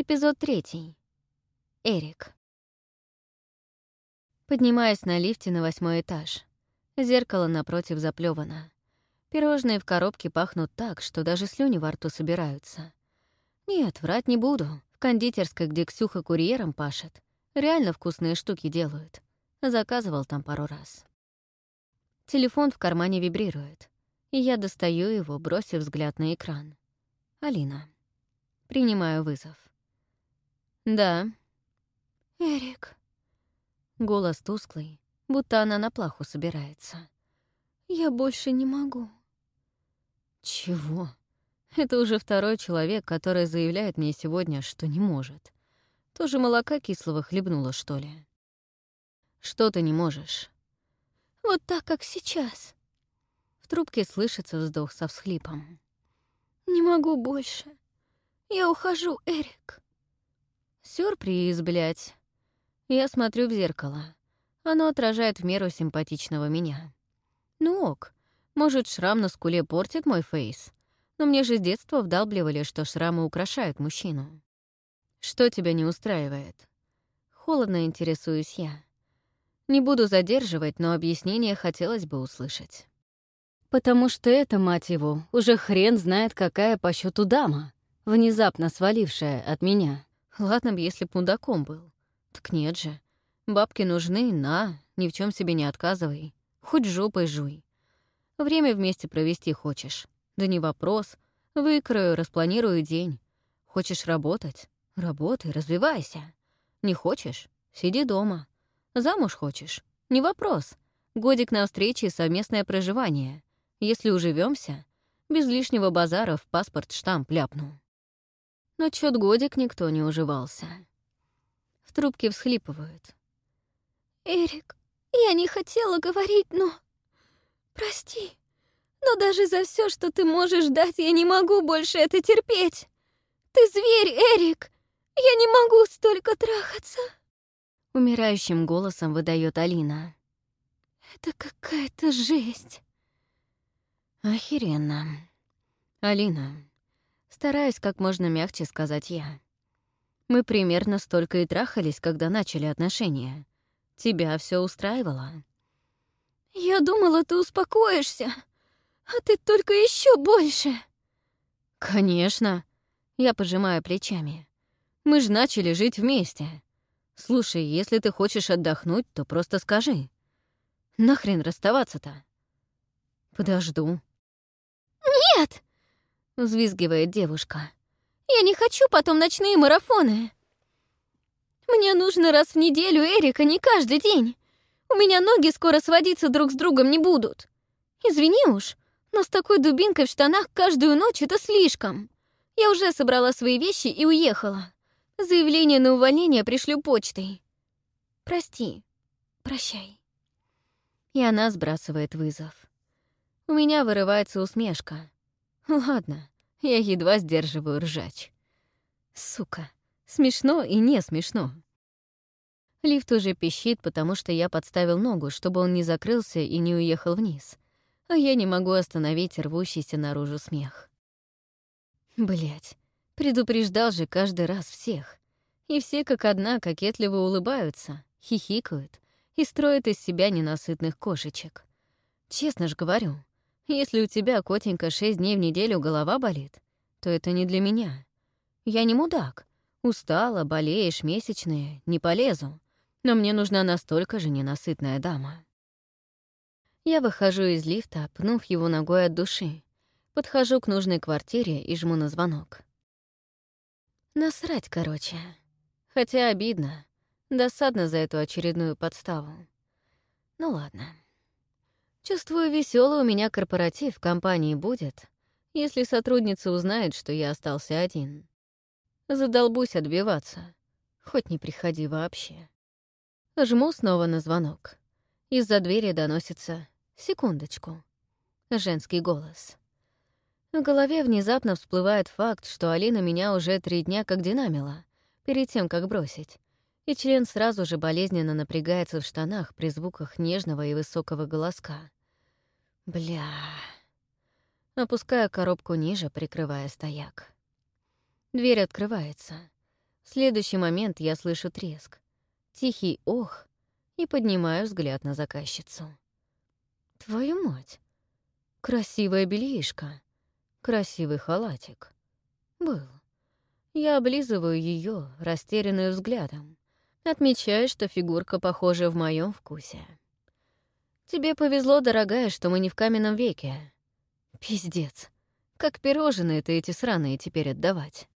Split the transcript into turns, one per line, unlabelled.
Эпизод третий. Эрик. Поднимаюсь на лифте на восьмой этаж. Зеркало напротив заплевано. Пирожные в коробке пахнут так, что даже слюни во рту собираются. Нет, врать не буду. В кондитерской, где Ксюха курьером пашет, реально вкусные штуки делают. Заказывал там пару раз. Телефон в кармане вибрирует, и я достаю его, бросив взгляд на экран. Алина. Принимаю вызов. «Да».
«Эрик».
Голос тусклый, будто она на плаху собирается.
«Я больше не могу».
«Чего?» Это уже второй человек, который заявляет мне сегодня, что не может. Тоже молока кислого хлебнула, что ли? Что ты не можешь?
Вот так, как сейчас.
В трубке слышится вздох со всхлипом.
Не могу больше. Я ухожу, Эрик.
Сюрприз, блядь. Я смотрю в зеркало. Оно отражает в меру симпатичного меня. Ну ок, может, шрам на скуле портит мой фейс, но мне же с детства вдалбливали, что шрамы украшают мужчину. Что тебя не устраивает? Холодно интересуюсь я. Не буду задерживать, но объяснение хотелось бы услышать. Потому что это, мать его, уже хрен знает, какая по счету дама, внезапно свалившая от меня. Ладно бы, если б мудаком был. Так нет же. Бабки нужны, на, ни в чем себе не отказывай. Хоть жопой жуй. Время вместе провести хочешь. Да не вопрос. Выкрою, распланирую день. Хочешь работать? Работай, развивайся. Не хочешь? Сиди дома. Замуж хочешь? Не вопрос. Годик на встрече и совместное проживание. Если уживемся, без лишнего базара в паспорт штамп ляпну. Но чёт годик никто не уживался. В трубке всхлипывают.
«Эрик, я не хотела говорить, но... Прости, но даже за все, что ты можешь дать, я не могу больше это терпеть. Ты зверь, Эрик! Я не могу столько трахаться!»
Умирающим голосом выдает Алина.
«Это какая-то жесть!»
«Охеренно. Алина, стараюсь как можно мягче сказать я. Мы примерно столько и трахались, когда начали отношения. Тебя все устраивало?»
«Я думала, ты успокоишься, а ты только еще больше!»
«Конечно!» — я пожимаю плечами. «Мы же начали жить вместе. Слушай, если ты хочешь отдохнуть, то просто скажи. Нахрен расставаться-то?» «Подожду».
«Нет!»
— взвизгивает девушка.
«Я не хочу потом ночные марафоны. Мне нужно раз в неделю Эрика, не каждый день. У меня ноги скоро сводиться друг с другом не будут. Извини уж, но с такой дубинкой в штанах каждую ночь — это слишком. Я уже собрала свои вещи и уехала. Заявление на увольнение пришлю почтой. Прости. Прощай.
И она сбрасывает вызов. У меня вырывается усмешка. Ладно, я едва сдерживаю ржач. Сука, смешно и не смешно. Лифт уже пищит, потому что я подставил ногу, чтобы он не закрылся и не уехал вниз. А я не могу остановить рвущийся наружу смех. Блять, предупреждал же каждый раз всех. И все как одна кокетливо улыбаются, хихикают и строят из себя ненасытных кошечек. Честно ж говорю, если у тебя, котенька, шесть дней в неделю голова болит, то это не для меня. Я не мудак. Устала, болеешь, месячные, не полезу. Но мне нужна настолько же ненасытная дама. Я выхожу из лифта, пнув его ногой от души. Подхожу к нужной квартире и жму на звонок. Насрать, короче. Хотя обидно. Досадно за эту очередную подставу. Ну ладно. Чувствую, веселый у меня корпоратив в компании будет, если сотрудница узнает, что я остался один. Задолбусь отбиваться. Хоть не приходи вообще. Жму снова на звонок. Из-за двери доносится «секундочку». Женский голос. В голове внезапно всплывает факт, что Алина меня уже три дня как динамила, перед тем, как бросить, и член сразу же болезненно напрягается в штанах при звуках нежного и высокого голоска. Бля. Опускаю коробку ниже, прикрывая стояк. Дверь открывается. В следующий момент я слышу треск, тихий ох и поднимаю взгляд на заказчицу. Твою мать! Красивая бельишка, красивый халатик. Был. Я облизываю ее, растерянную взглядом, отмечая, что фигурка похожа в моем вкусе. Тебе повезло, дорогая, что мы не в каменном веке. Пиздец. Как пирожные ты эти сраные теперь отдавать.